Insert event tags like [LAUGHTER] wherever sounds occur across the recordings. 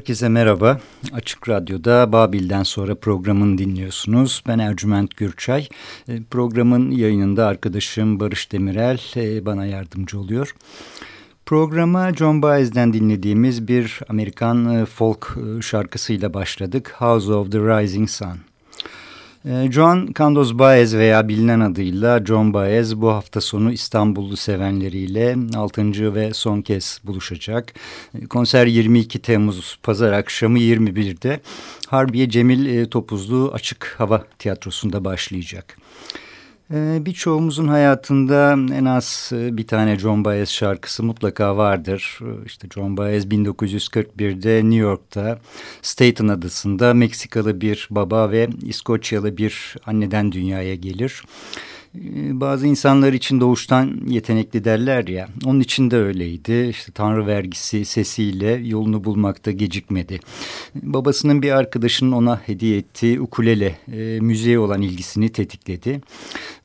Herkese merhaba. Açık Radyo'da Babil'den sonra programını dinliyorsunuz. Ben Ercüment Gürçay. E, programın yayınında arkadaşım Barış Demirel e, bana yardımcı oluyor. Programa John Baez'den dinlediğimiz bir Amerikan e, folk şarkısıyla başladık. House of the Rising Sun. Ee, John Candos Baez veya bilinen adıyla John Baez bu hafta sonu İstanbullu sevenleriyle 6. ve son kez buluşacak. Ee, konser 22 Temmuz Pazar akşamı 21'de Harbiye Cemil e, Topuzlu Açık Hava Tiyatrosu'nda başlayacak. Ee, birçoğumuzun hayatında en az e, bir tane John Baez şarkısı mutlaka vardır. Ee, işte John Baez 1941'de New York'ta Staten adasında Meksikalı bir baba ve İskoçyalı bir anneden dünyaya gelir. Ee, bazı insanlar için doğuştan yetenekli derler ya. Onun için de öyleydi. İşte Tanrı vergisi sesiyle yolunu bulmakta gecikmedi. Babasının bir arkadaşının ona hediye ettiği ukulele e, müziğe olan ilgisini tetikledi.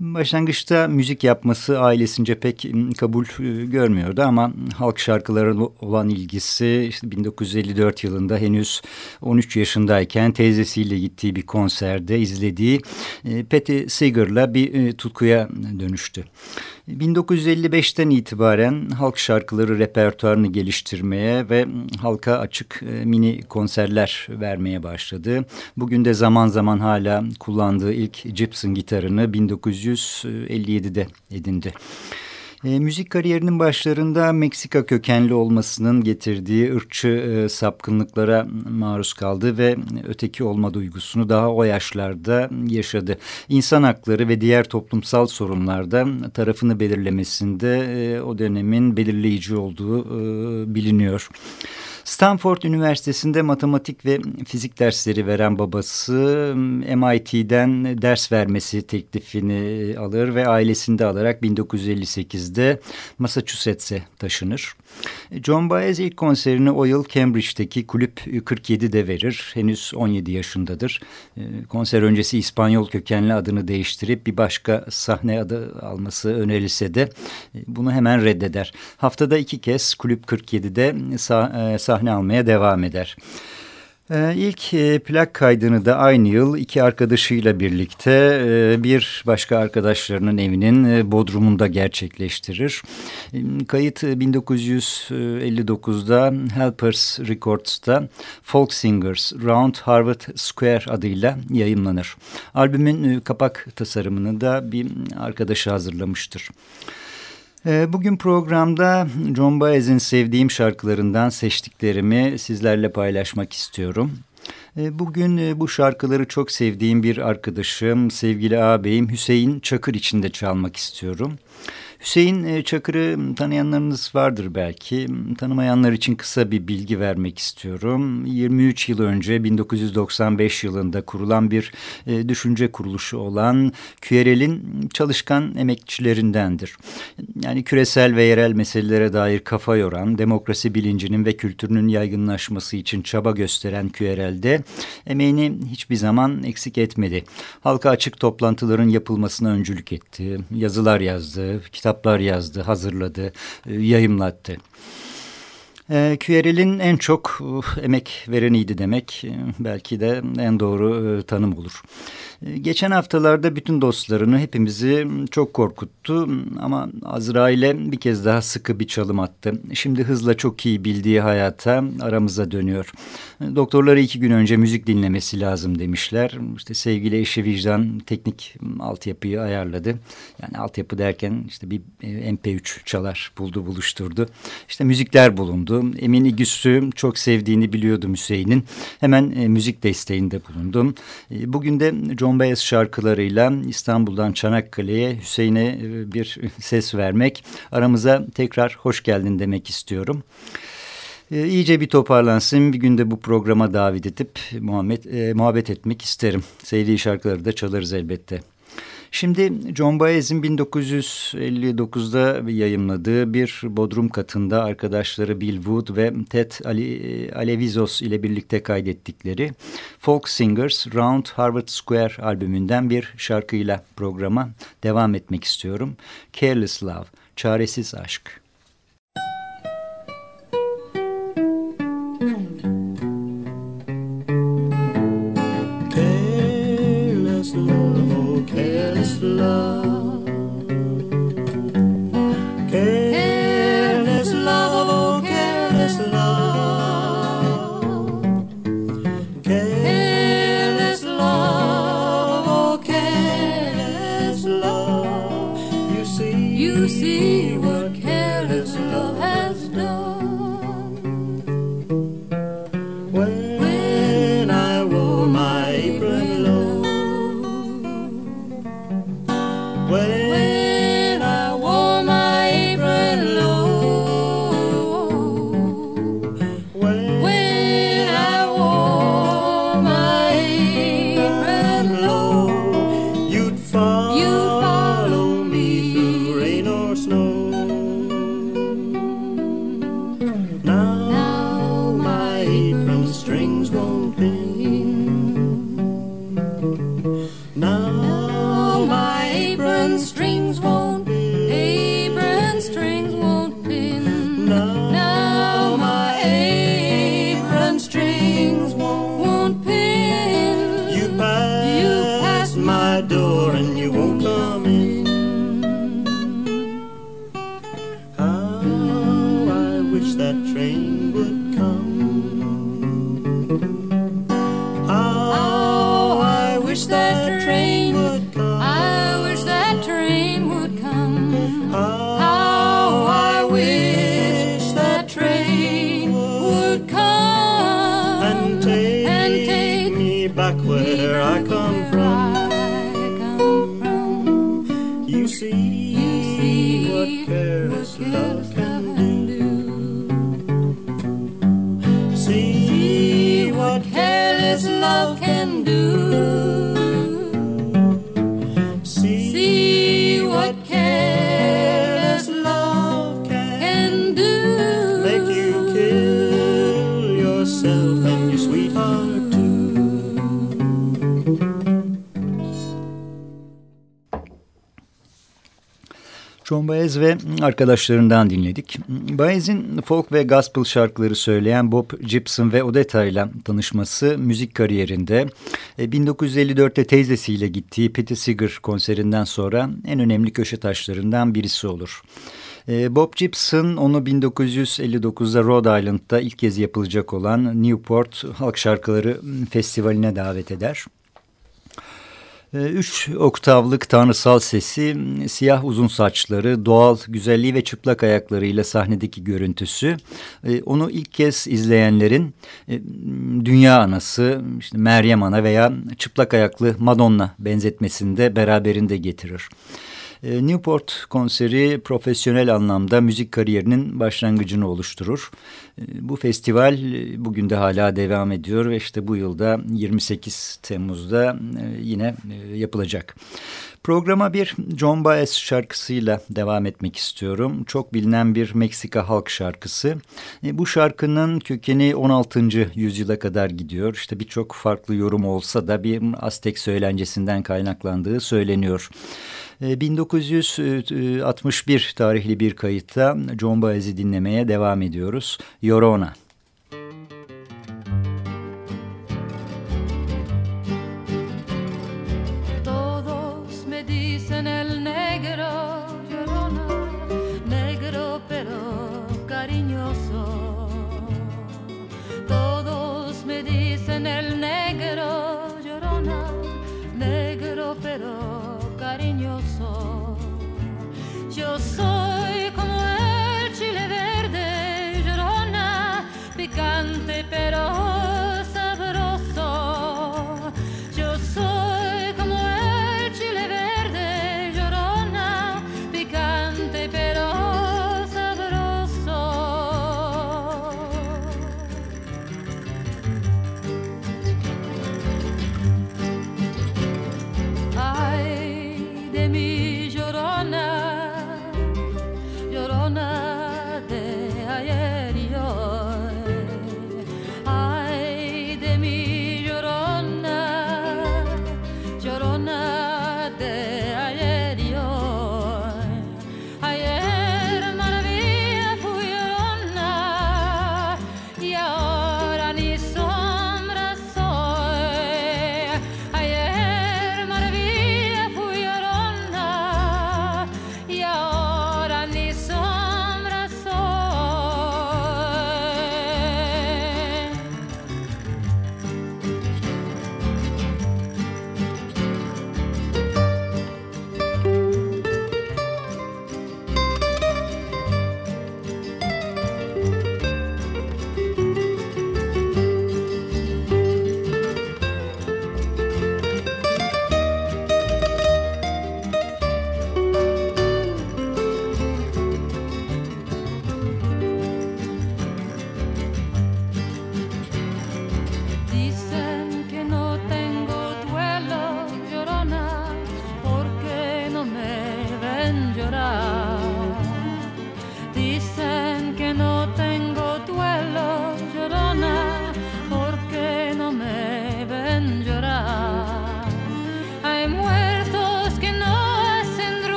Başlangıçta müzik yapması ailesince pek kabul e, görmüyordu ama halk şarkıları olan ilgisi işte 1954 yılında henüz 13 yaşındayken teyzesiyle gittiği bir konserde izlediği e, Patti Seeger'la bir e, tut tutkuya dönüştü. 1955'ten itibaren halk şarkıları repertuarını geliştirmeye ve halka açık e, mini konserler vermeye başladı. Bugün de zaman zaman hala kullandığı ilk Gibson gitarını 1957'de edindi. E, müzik kariyerinin başlarında Meksika kökenli olmasının getirdiği ırkçı e, sapkınlıklara maruz kaldı ve öteki olma duygusunu daha o yaşlarda yaşadı. İnsan hakları ve diğer toplumsal sorunlarda tarafını belirlemesinde e, o dönemin belirleyici olduğu e, biliniyor. Stanford Üniversitesi'nde matematik ve fizik dersleri veren babası MIT'den ders vermesi teklifini alır ve ailesinde alarak 1958'de Massachusetts'e taşınır. John Baez ilk konserini o yıl Cambridge'deki Kulüp 47'de verir. Henüz 17 yaşındadır. Konser öncesi İspanyol kökenli adını değiştirip bir başka sahne adı alması önerilse de bunu hemen reddeder. Haftada iki kez Kulüp 47'de sah sahne almaya devam eder. Ee, ilk e, plak kaydını da aynı yıl iki arkadaşıyla birlikte e, bir başka arkadaşlarının evinin e, bodrumunda gerçekleştirir. Kayıt 1959'da Helpers Records'ta Folk Singers Round Harvard Square adıyla yayımlanır. Albümün kapak tasarımını da bir arkadaşı hazırlamıştır. Ee, bugün programda John Baez'in sevdiğim şarkılarından seçtiklerimi sizlerle paylaşmak istiyorum. Ee, bugün e, bu şarkıları çok sevdiğim bir arkadaşım, sevgili ağabeyim Hüseyin Çakır için de çalmak istiyorum. Hüseyin e, Çakır'ı tanıyanlarınız vardır belki. Tanımayanlar için kısa bir bilgi vermek istiyorum. 23 yıl önce 1995 yılında kurulan bir e, düşünce kuruluşu olan QRL'in çalışkan emekçilerindendir. Yani küresel ve yerel meselelere dair kafa yoran, demokrasi bilincinin ve kültürünün yaygınlaşması için çaba gösteren QRL'de emeğini hiçbir zaman eksik etmedi. Halka açık toplantıların yapılmasına öncülük etti. Yazılar yazdı, kitap kitaplar yazdı, hazırladı, e, yayımlattı. E, en çok uh, emek vereniydi demek e, belki de en doğru tanım olur. Geçen haftalarda bütün dostlarını hepimizi çok korkuttu ama Azrail'e bir kez daha sıkı bir çalım attı. Şimdi hızla çok iyi bildiği hayata aramıza dönüyor. Doktorları iki gün önce müzik dinlemesi lazım demişler. İşte sevgili eşi vicdan teknik altyapıyı ayarladı. Yani altyapı derken işte bir e, MP3 çalar buldu buluşturdu. İşte müzikler bulundu. Emin İgüs'ü çok sevdiğini biliyordum Hüseyin'in. Hemen e, müzik desteğinde bulundum. E, bugün de John Baez şarkılarıyla İstanbul'dan Çanakkale'ye Hüseyin'e e, bir [LAUGHS] ses vermek. Aramıza tekrar hoş geldin demek istiyorum. E, iyice bir toparlansın. Bir günde bu programa davet edip muhabbet, e, muhabbet etmek isterim. Sevdiği şarkıları da çalarız elbette. Şimdi John Baez'in 1959'da yayımladığı bir bodrum katında arkadaşları Bill Wood ve Ted Ali, Alevizos ile birlikte kaydettikleri Folk Singers Round Harvard Square albümünden bir şarkıyla programa devam etmek istiyorum. Careless Love, Çaresiz Aşk. See what John Baez ve arkadaşlarından dinledik. Baez'in folk ve gospel şarkıları söyleyen Bob Gibson ve Odetta ile tanışması müzik kariyerinde 1954'te e, teyzesiyle gittiği Pete Seeger konserinden sonra en önemli köşe taşlarından birisi olur. E, Bob Gibson onu 1959'da Rhode Island'da ilk kez yapılacak olan Newport Halk Şarkıları Festivali'ne davet eder. Ee, üç oktavlık tanrısal sesi, siyah uzun saçları, doğal güzelliği ve çıplak ayaklarıyla sahnedeki görüntüsü e, onu ilk kez izleyenlerin e, dünya anası, işte Meryem Ana veya çıplak ayaklı Madonna benzetmesinde beraberinde getirir. E, Newport konseri profesyonel anlamda müzik kariyerinin başlangıcını oluşturur. E, bu festival e, bugün de hala devam ediyor ve işte bu yılda 28 Temmuz'da yine yapılacak. Programa bir John Baez şarkısıyla devam etmek istiyorum. Çok bilinen bir Meksika halk şarkısı. Bu şarkının kökeni 16. yüzyıla kadar gidiyor. İşte birçok farklı yorum olsa da bir Aztek söylencesinden kaynaklandığı söyleniyor. 1961 e, tarihli bir kayıtta John Baez'i dinlemeye devam ediyoruz. Yorona. dejaré de so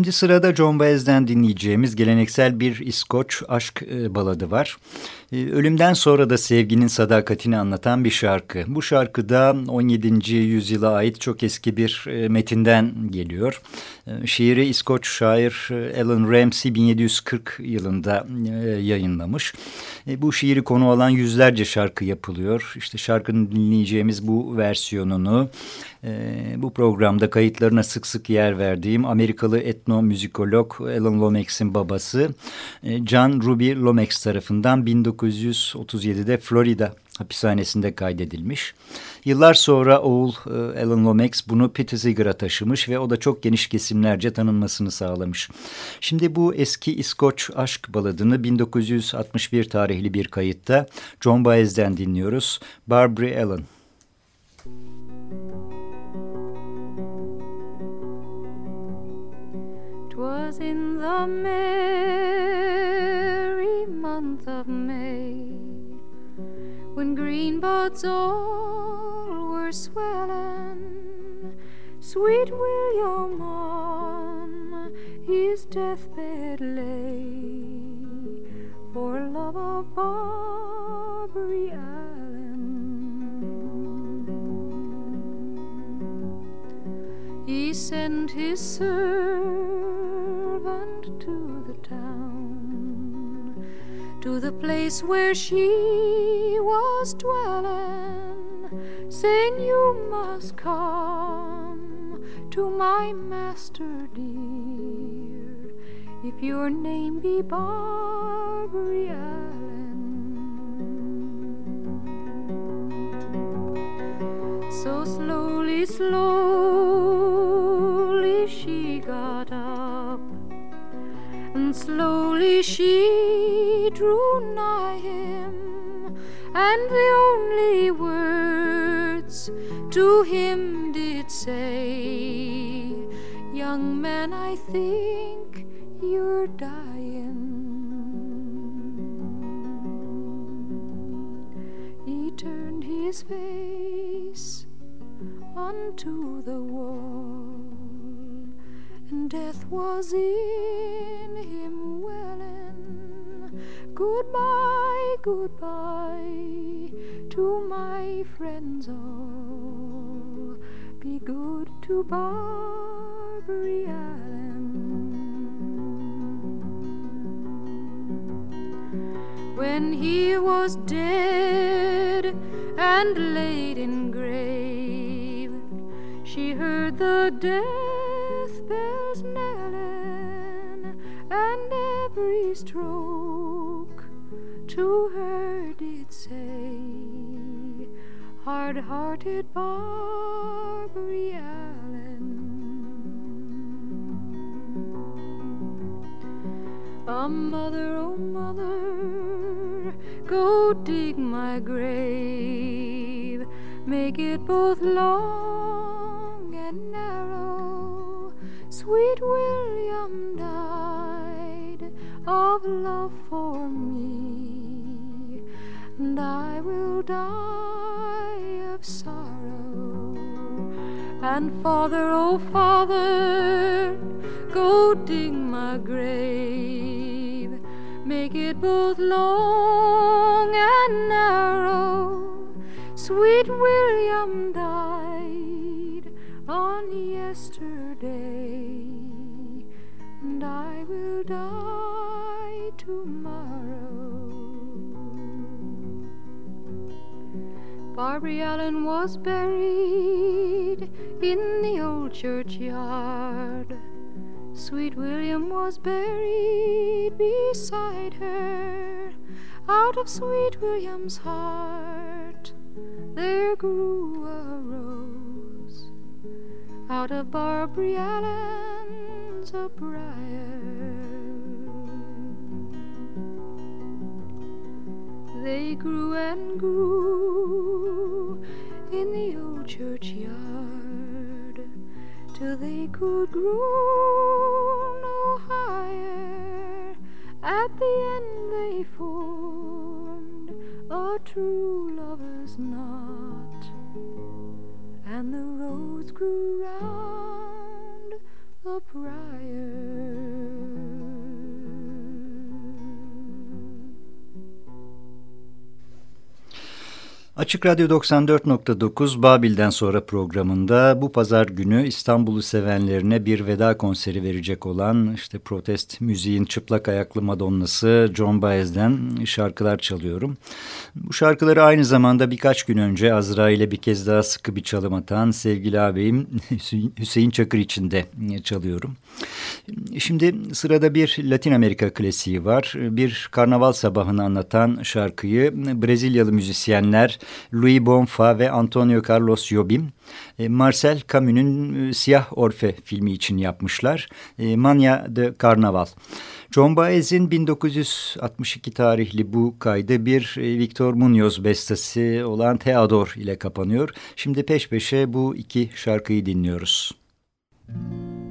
Şimdi sırada John Baez'den dinleyeceğimiz geleneksel bir İskoç aşk e, baladı var. E, ölümden sonra da sevginin sadakatini anlatan bir şarkı. Bu şarkı da 17. yüzyıla ait çok eski bir e, metinden geliyor. Şiiri İskoç şair Alan Ramsey 1740 yılında yayınlamış. Bu şiiri konu alan yüzlerce şarkı yapılıyor. İşte şarkının dinleyeceğimiz bu versiyonunu bu programda kayıtlarına sık sık yer verdiğim Amerikalı etnomüzikolog Alan Lomax'in babası John Ruby Lomax tarafından 1937'de Florida hapishanesinde kaydedilmiş. Yıllar sonra oğul e, Alan Lomax bunu Pete Seeger'a taşımış ve o da çok geniş kesimlerce tanınmasını sağlamış. Şimdi bu eski İskoç aşk baladını 1961 tarihli bir kayıtta John Baez'den dinliyoruz. Barbary Allen. was in the merry month of May when green buds all were swelling. Sweet William on his deathbed lay for love of Barbary Allen. He sent his servant to to the place where she was dwelling, saying, You must come to my master dear, if your name be Barbary Allen. So slowly, slowly she got up, and slowly she drew nigh him, and the only words to him did say, Young man, I think you're dying. He turned his face unto the wall, and death was in him. Goodbye, goodbye to my friends all. Be good to Barbary Allen. When he was dead and laid in grave, she heard the death bells knelling, and every stroke to her did say, Hard-hearted Barbary Allen. A mother, oh mother, go dig my grave, make it both long and narrow. Sweet William died of love for me, and I will die of sorrow. And father, oh father, go dig my grave, make it both long and narrow. Sweet William died on yesterday, and I will die Barbary Allen was buried in the old churchyard. Sweet William was buried beside her. Out of sweet William's heart there grew a rose. Out of Barbary Allen's a briar. They grew and grew in the old churchyard till they could grow no higher. At the end they formed a true lover's knot, and the rose grew round the briar. Açık Radyo 94.9 Babil'den sonra programında bu pazar günü İstanbul'u sevenlerine bir veda konseri verecek olan işte protest müziğin çıplak ayaklı Madonnası John Baez'den şarkılar çalıyorum. Bu şarkıları aynı zamanda birkaç gün önce Azra ile bir kez daha sıkı bir çalım atan sevgili ağabeyim [LAUGHS] Hüseyin Çakır için de çalıyorum. Şimdi sırada bir Latin Amerika klasiği var. Bir karnaval sabahını anlatan şarkıyı Brezilyalı müzisyenler Louis Bonfa ve Antonio Carlos Jobim e, Marcel Camus'un e, Siyah Orfe filmi için yapmışlar. E, Mania de Carnaval. John Baez'in 1962 tarihli bu kaydı bir Victor Munoz bestesi olan Theodor ile kapanıyor. Şimdi peş peşe bu iki şarkıyı dinliyoruz. Müzik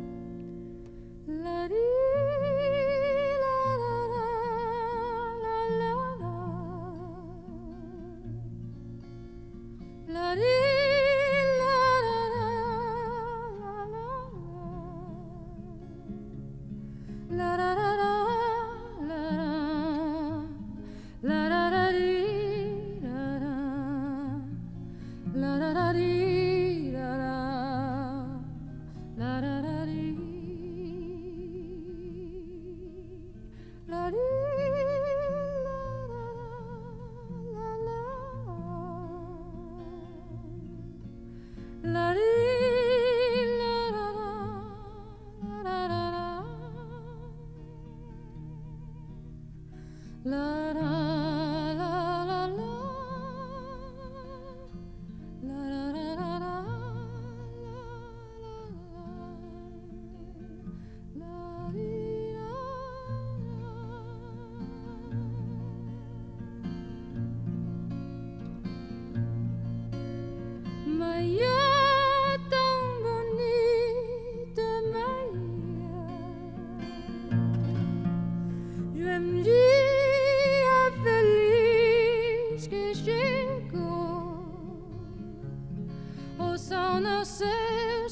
do seu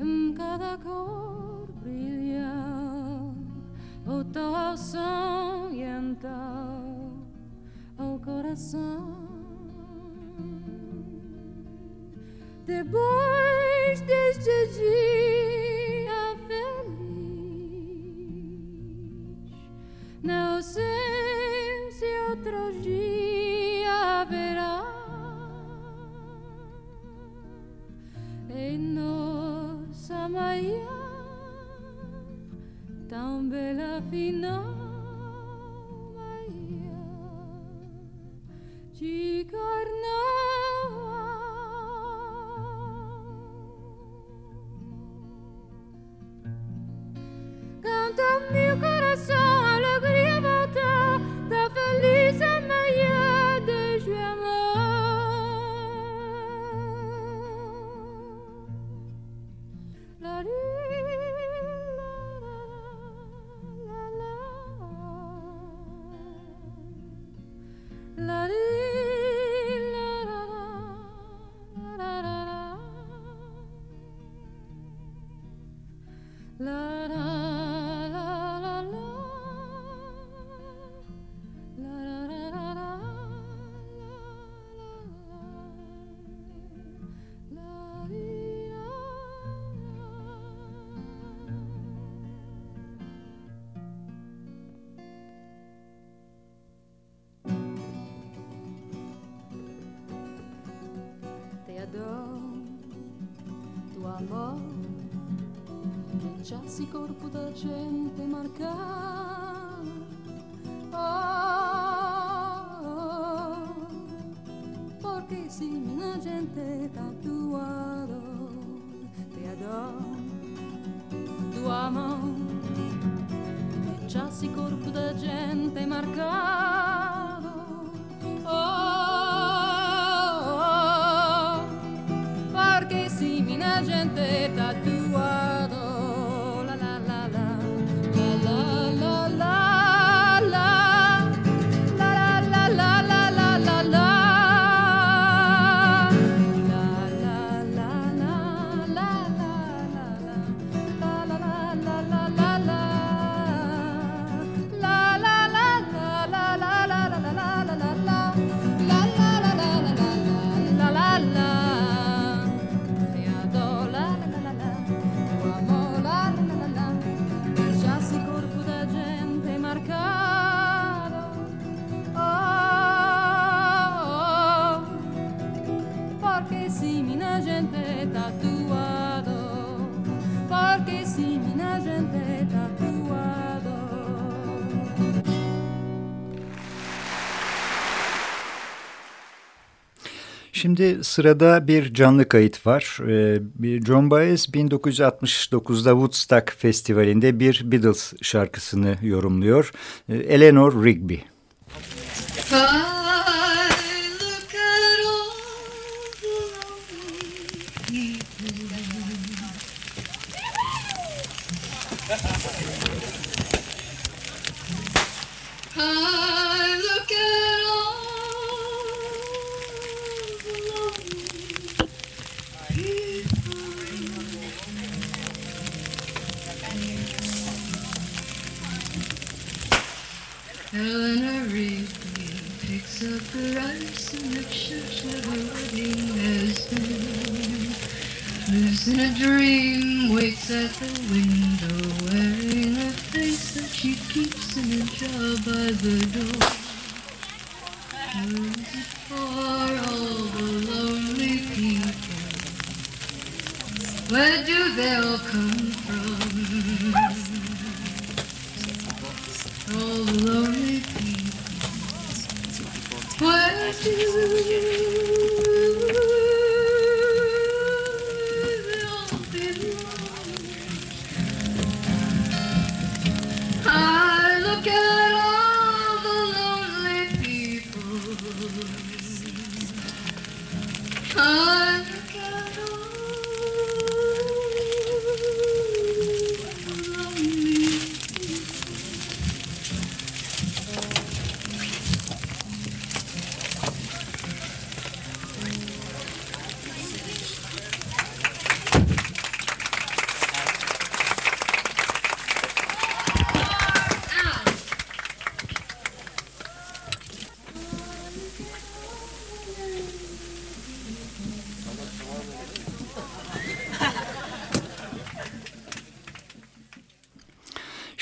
em cada cor brilhou o oh, ao som e então ao coração. De boa po' che già si corpo da gente marcata. Şimdi sırada bir canlı kayıt var. Ee, John Baez 1969'da Woodstock Festivali'nde bir Beatles şarkısını yorumluyor. Ee, Eleanor Rigby. Eleanor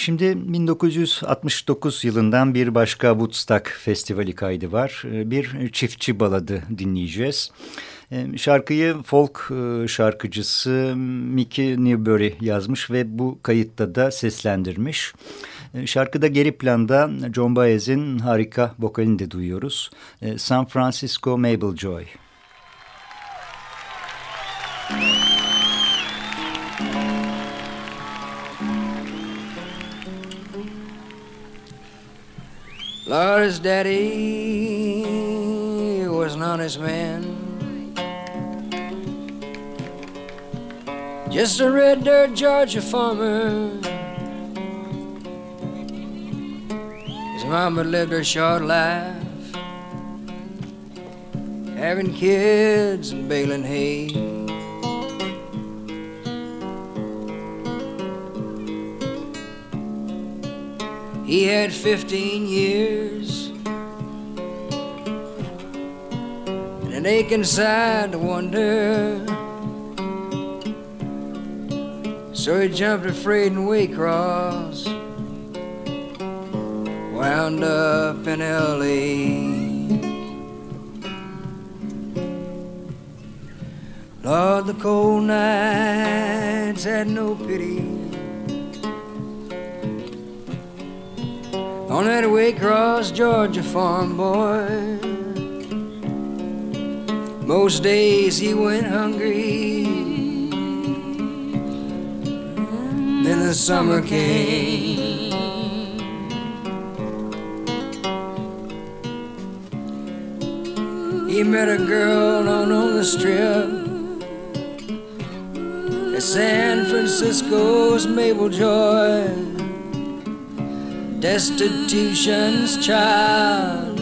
Şimdi 1969 yılından bir başka Woodstock Festivali kaydı var. Ee, Bir çiftçi baladı dinleyeceğiz. Ee, Şarkıyı folk e, şarkıcısı Mickey Newbury yazmış ve bu kayıtta da seslendirmiş. Ee, Şarkıda geri planda John Baez'in harika vokalini de duyuyoruz. San Francisco Mabel Joy. His daddy was an honest man. Just a red dirt Georgia farmer. His mama lived her short life, having kids and baling hay. He had 15 years and an aching side to wonder. So he jumped afraid in Waycross, wound up in L.A. Lord, the cold nights had no pity. On that Waycross, Georgia farm boy. Most days he went hungry. Then the summer came. He met a girl on, on the strip at San Francisco's Mabel Joy destitution's child,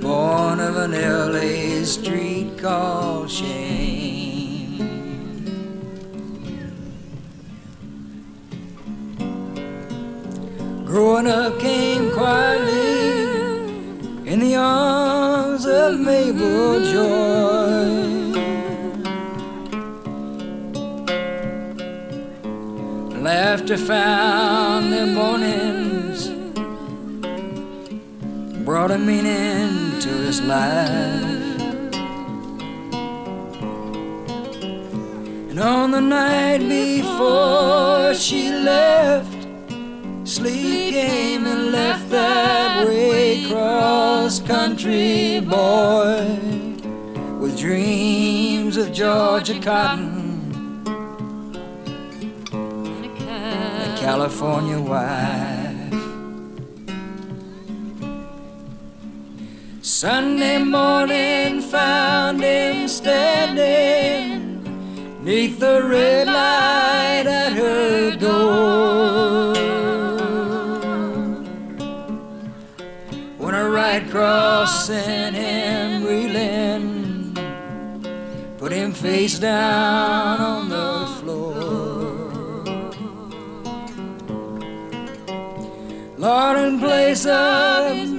born of an LA street called shame. Growing up came quietly in the arms of Mabel Joy. Laughter found their mornings, brought a meaning to his life. And on the night before she left, sleep came and left that way cross country boy with dreams of Georgia cotton and California wife. Sunday morning found him standing neath the red light at her door. When a right cross sent him reeling, put him face down on the floor. Lord, in place of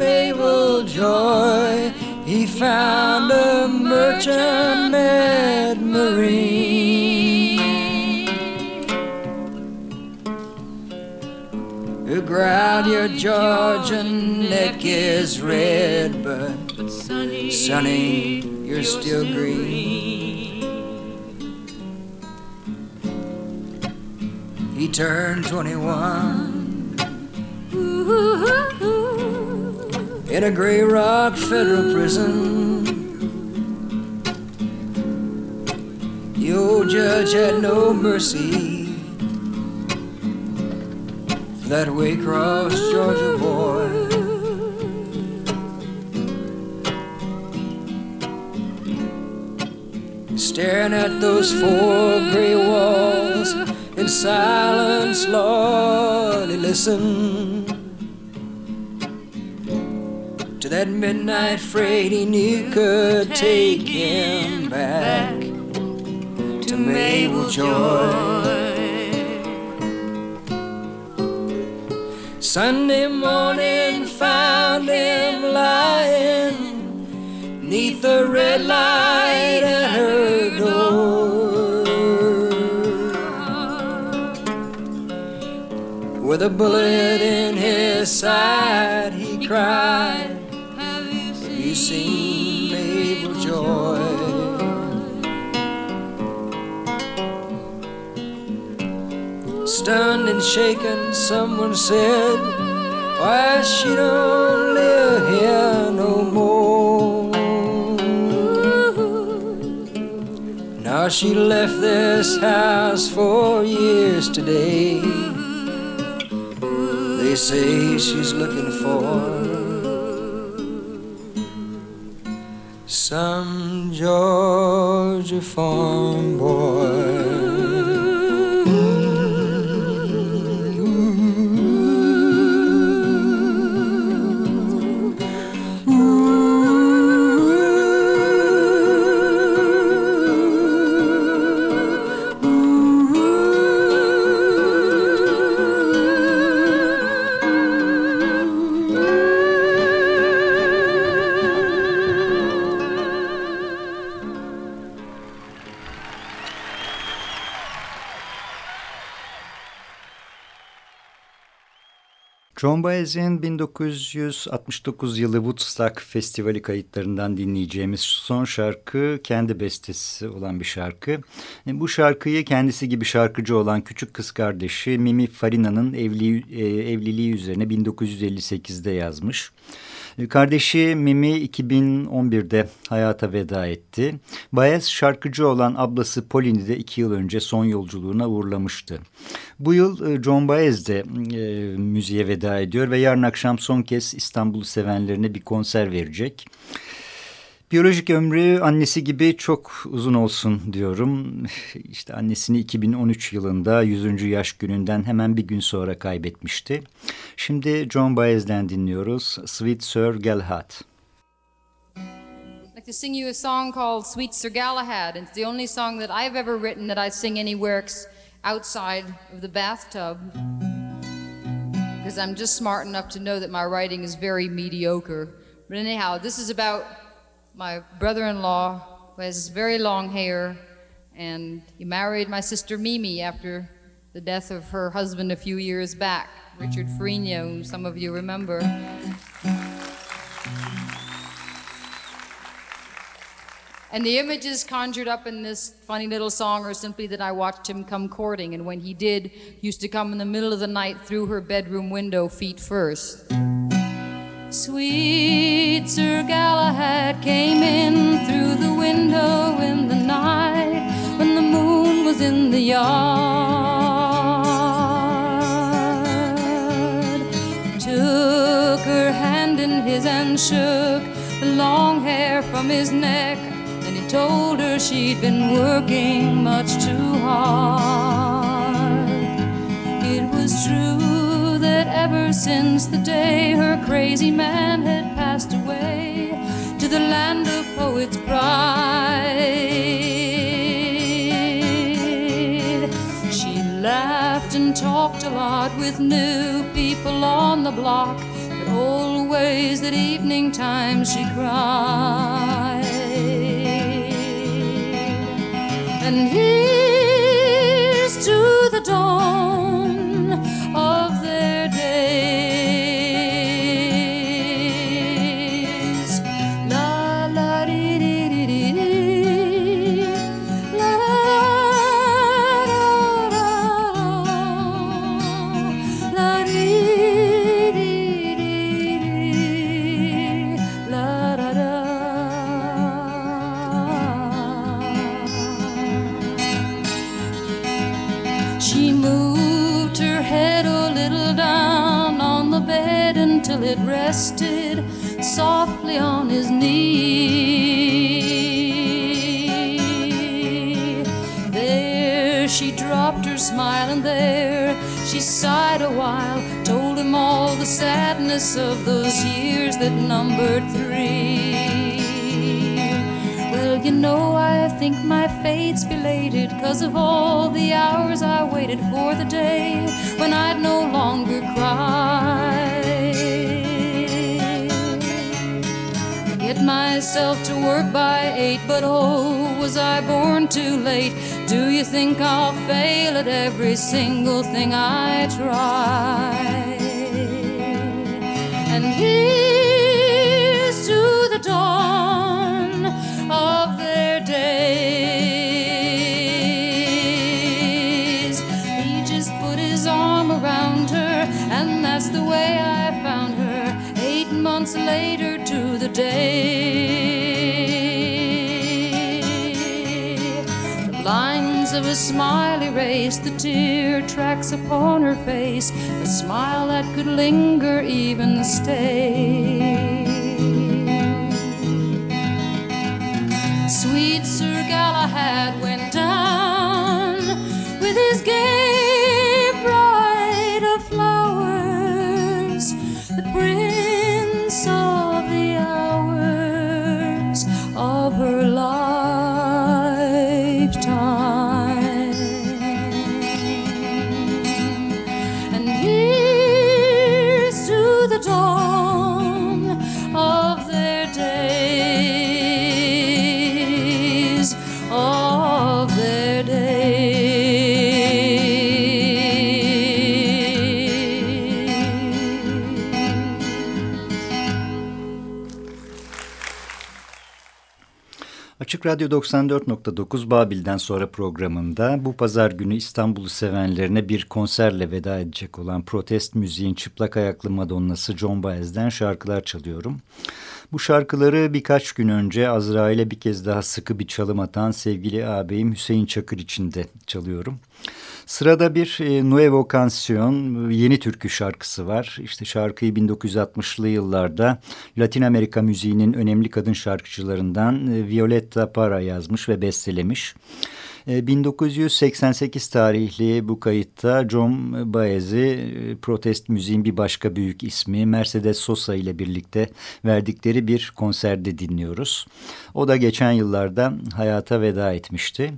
Joy, he found a merchant marine. Who growled, Your Georgian neck is red, but Sonny, you're still green. He turned 21 in a Grey Rock federal prison. The old judge had no mercy for that Waycross, Georgia boy. Staring at those four gray walls in silence, Lord, he listened to that midnight freight he knew could take him back to Mabel Joy. Sunday morning found him lying neath the red light at her door. With a bullet in his side, he cried, seen Mabel Joy? Stunned and shaken, someone said, Why she don't live here no more. Now she left this house for years today. They say she's looking for some Georgia farm boy. Baez'in 1969 yılı Woodstock Festivali kayıtlarından dinleyeceğimiz son şarkı kendi bestesi olan bir şarkı. Bu şarkıyı kendisi gibi şarkıcı olan küçük kız kardeşi Mimi Farina'nın evli, e, evliliği üzerine 1958'de yazmış. Kardeşi Mimi 2011'de hayata veda etti. Baez şarkıcı olan ablası Pauline'i de iki yıl önce son yolculuğuna uğurlamıştı. Bu yıl John Baez de e, müziğe veda ediyor ve yarın akşam son kez İstanbul'u sevenlerine bir konser verecek. Biyolojik ömrü annesi gibi çok uzun olsun diyorum. İşte annesini 2013 yılında 100. yaş gününden hemen bir gün sonra kaybetmişti. Şimdi John Baez'den dinliyoruz. Sweet Sir Galahad. Like to sing you a song called Sweet Sir Galahad. It's the only song that I've ever written that I sing anywhere outside of the bathtub. Because I'm just smart enough to know that my writing is very mediocre. But anyhow, this is about my brother-in-law who has very long hair and he married my sister Mimi after the death of her husband a few years back, Richard who some of you remember. And the images conjured up in this funny little song are simply that I watched him come courting, and when he did, used to come in the middle of the night through her bedroom window, feet first. Sweet Sir Galahad came in through the window in the night when the moon was in the yard. Took her hand in his and shook the long hair from his neck, and he told her she'd been working much too hard. It was true ever since the day her crazy man had passed away to the land of poets' pride, she laughed and talked a lot with new people on the block. But always at evening time she cried. And here's to the dawn because of all the hours I waited for the day when I'd no longer cry. I get myself to work by eight, but oh, was I born too late? Do you think I'll fail at every single thing I try? A smile erased the tear tracks upon her face, a smile that could linger, even stay. Radyo 94.9 Babil'den sonra programında bu pazar günü İstanbul'u sevenlerine bir konserle veda edecek olan protest müziğin çıplak ayaklı Madonnası John Baez'den şarkılar çalıyorum. Bu şarkıları birkaç gün önce Azrail'e bir kez daha sıkı bir çalım atan sevgili ağabeyim Hüseyin Çakır için de çalıyorum. Sırada bir e, Nuevo Canción yeni türkü şarkısı var. İşte şarkıyı 1960'lı yıllarda Latin Amerika müziğinin önemli kadın şarkıcılarından e, Violetta Parra yazmış ve bestelemiş. E, 1988 tarihli bu kayıtta John Baez'i e, protest müziğin bir başka büyük ismi Mercedes Sosa ile birlikte verdikleri bir konserde dinliyoruz. O da geçen yıllarda hayata veda etmişti.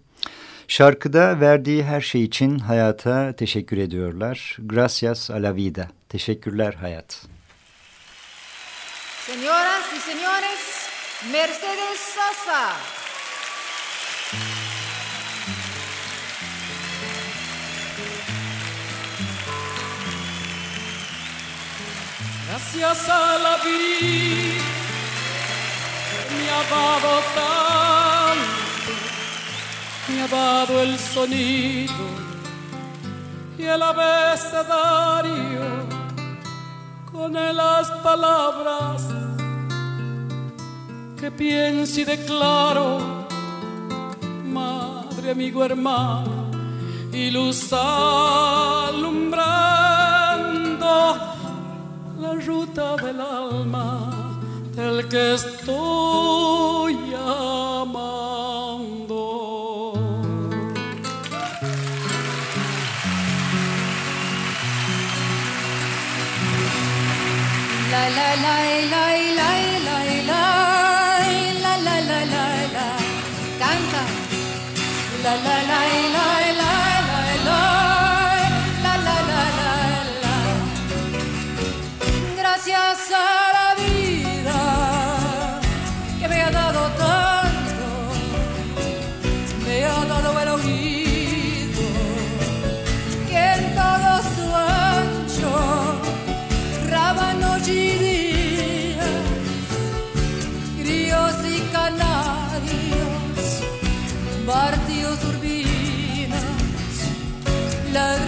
Şarkıda verdiği her şey için hayata teşekkür ediyorlar. Gracias a la vida. Teşekkürler hayat. Señoras y señores, Mercedes Sosa. Gracias a la vida me ha dado me ha dado el sonido y el abecedario con las palabras que pienso y declaro, madre, amigo, hermano, y luz alumbrando la ruta del alma del que estoy la la la la love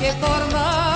que forma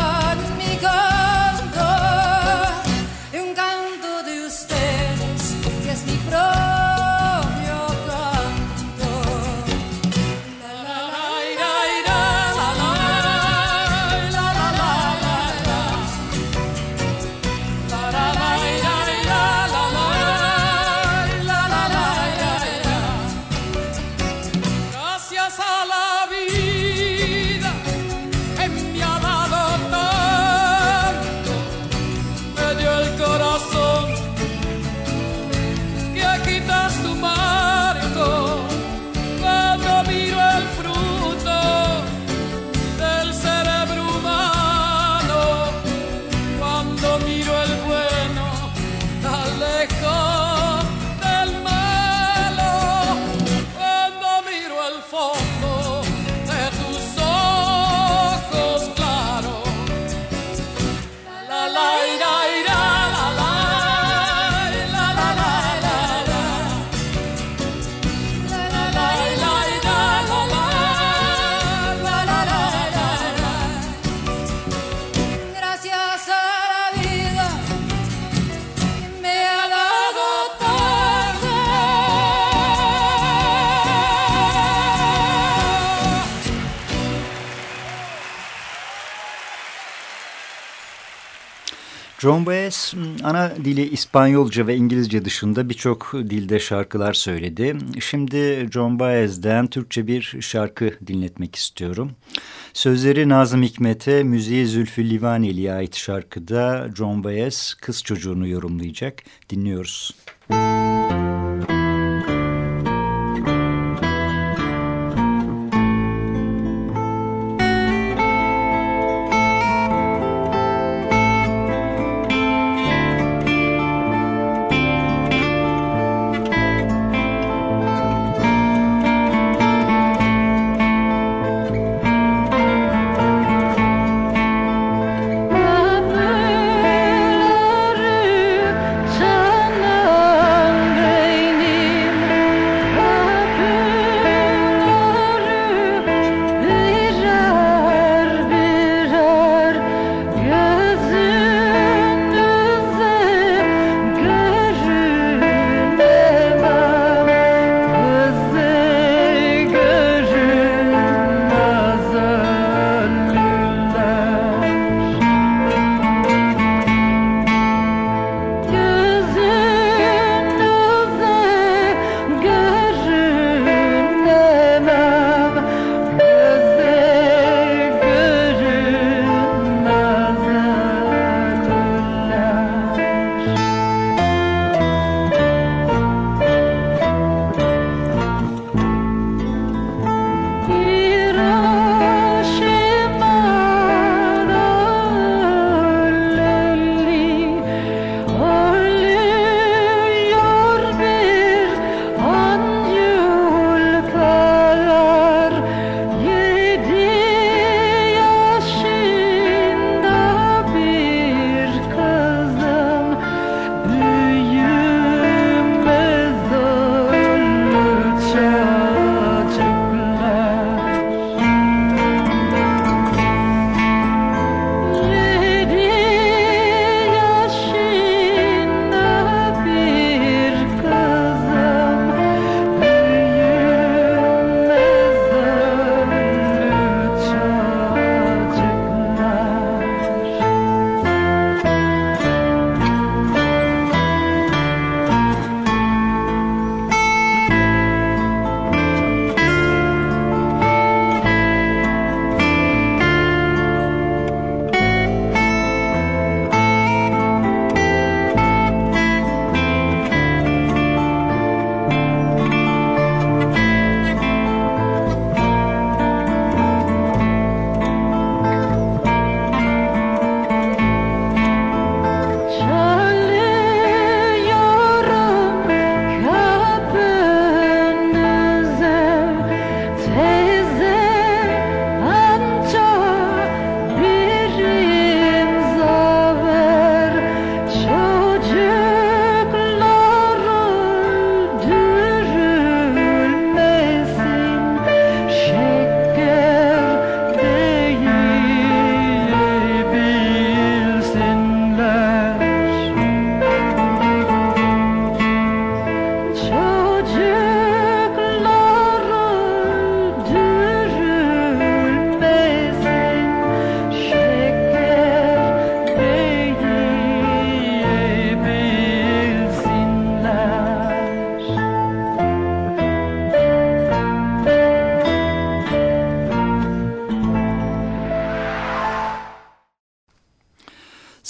ana dili İspanyolca ve İngilizce dışında birçok dilde şarkılar söyledi. Şimdi John Baez'den Türkçe bir şarkı dinletmek istiyorum. Sözleri Nazım Hikmet'e, müziği Zülfü Livaneli'ye ait şarkıda John Baez kız çocuğunu yorumlayacak. Dinliyoruz. Müzik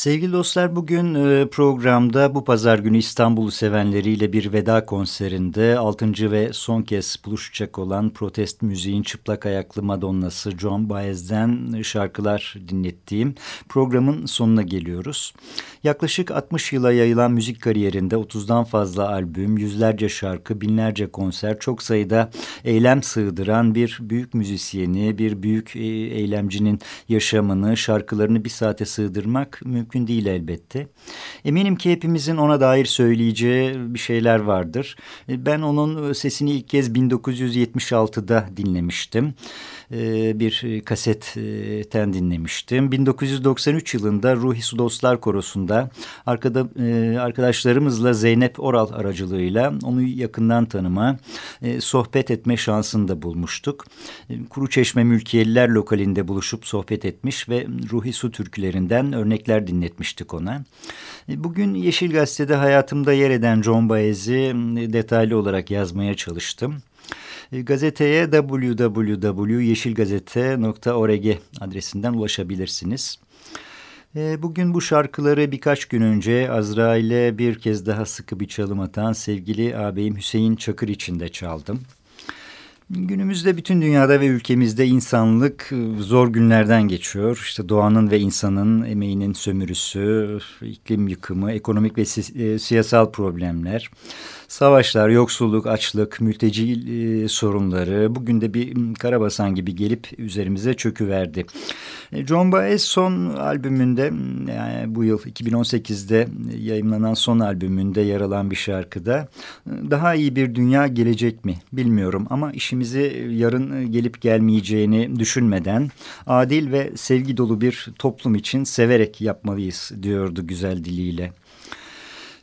Sevgili dostlar bugün e, programda bu pazar günü İstanbul'u sevenleriyle bir veda konserinde 6. ve son kez buluşacak olan protest müziğin çıplak ayaklı Madonna'sı John Baez'den şarkılar dinlettiğim programın sonuna geliyoruz. Yaklaşık 60 yıla yayılan müzik kariyerinde 30'dan fazla albüm, yüzlerce şarkı, binlerce konser, çok sayıda eylem sığdıran bir büyük müzisyeni, bir büyük e, eylemcinin yaşamını, şarkılarını bir saate sığdırmak mümkün mümkün değil elbette. Eminim ki hepimizin ona dair söyleyeceği bir şeyler vardır. Ben onun sesini ilk kez 1976'da dinlemiştim. Ee, bir kasetten dinlemiştim. 1993 yılında Ruhi Su Dostlar Korosu'nda arkada, e, arkadaşlarımızla Zeynep Oral aracılığıyla onu yakından tanıma, e, sohbet etme şansını da bulmuştuk. E, Kuruçeşme Mülkiyeliler lokalinde buluşup sohbet etmiş ve Ruhi Su türkülerinden örnekler dinletmiştik ona. Bugün Yeşil Gazete'de hayatımda yer eden John Baez'i detaylı olarak yazmaya çalıştım. E, gazeteye www.yeşilgazete.org adresinden ulaşabilirsiniz. E, bugün bu şarkıları birkaç gün önce Azrail'e bir kez daha sıkı bir çalım atan sevgili ağabeyim Hüseyin Çakır için de çaldım. Günümüzde bütün dünyada ve ülkemizde insanlık e, zor günlerden geçiyor. İşte doğanın ve insanın emeğinin sömürüsü, iklim yıkımı, ekonomik ve si siyasal problemler. Savaşlar, yoksulluk, açlık, mülteci e, sorunları bugün de bir karabasan gibi gelip üzerimize çöküverdi. E, John Baez son albümünde yani bu yıl 2018'de yayınlanan son albümünde yer alan bir şarkıda daha iyi bir dünya gelecek mi bilmiyorum ama işimizi yarın gelip gelmeyeceğini düşünmeden adil ve sevgi dolu bir toplum için severek yapmalıyız diyordu güzel diliyle.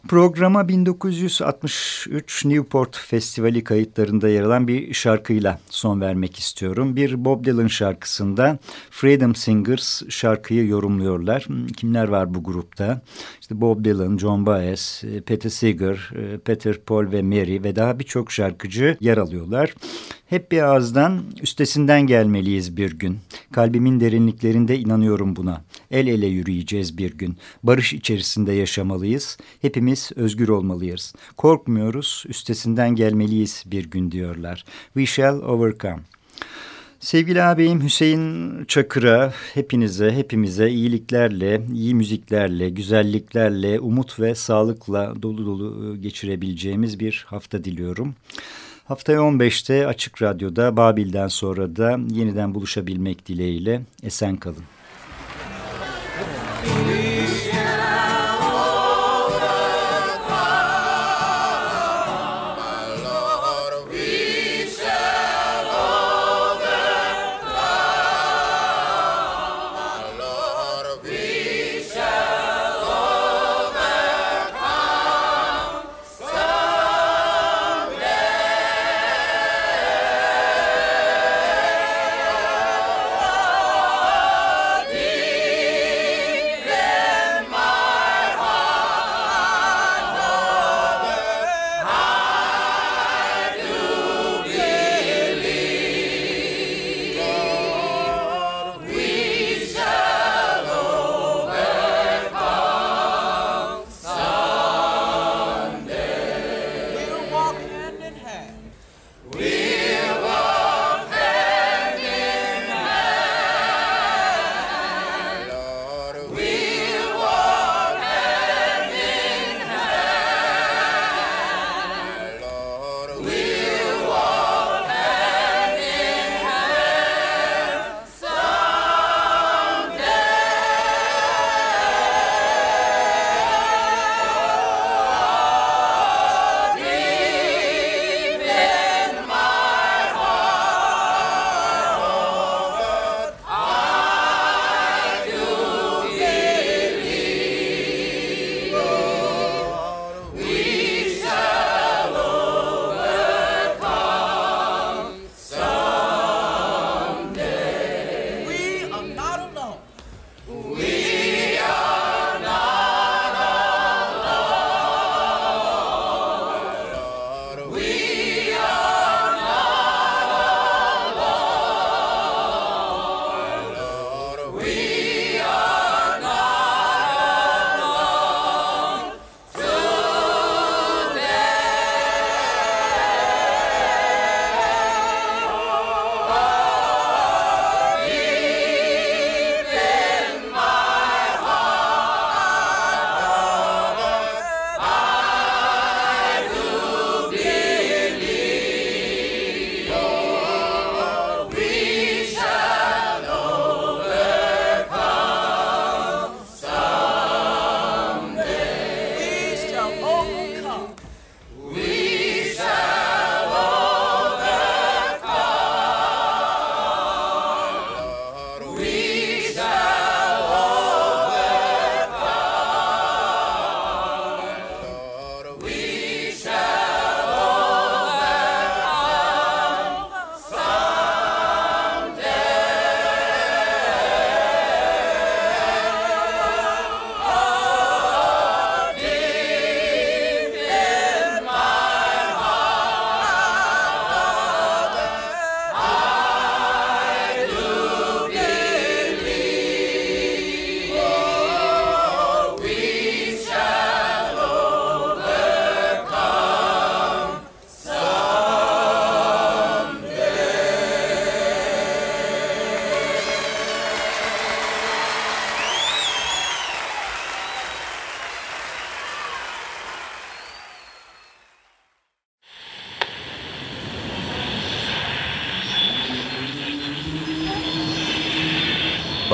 Programa 1963 Newport Festivali kayıtlarında yer alan bir şarkıyla son vermek istiyorum. Bir Bob Dylan şarkısında Freedom Singers şarkıyı yorumluyorlar. Kimler var bu grupta? İşte Bob Dylan, John Baez, Peter Seeger, Peter Paul ve Mary ve daha birçok şarkıcı yer alıyorlar. Hep bir ağızdan üstesinden gelmeliyiz bir gün. Kalbimin derinliklerinde inanıyorum buna. El ele yürüyeceğiz bir gün. Barış içerisinde yaşamalıyız. Hepimiz özgür olmalıyız. Korkmuyoruz, üstesinden gelmeliyiz bir gün diyorlar. We shall overcome. Sevgili ağabeyim Hüseyin Çakır'a, hepinize, hepimize iyiliklerle, iyi müziklerle, güzelliklerle, umut ve sağlıkla dolu dolu geçirebileceğimiz bir hafta diliyorum. Haftaya 15'te Açık Radyo'da Babil'den sonra da yeniden buluşabilmek dileğiyle esen kalın.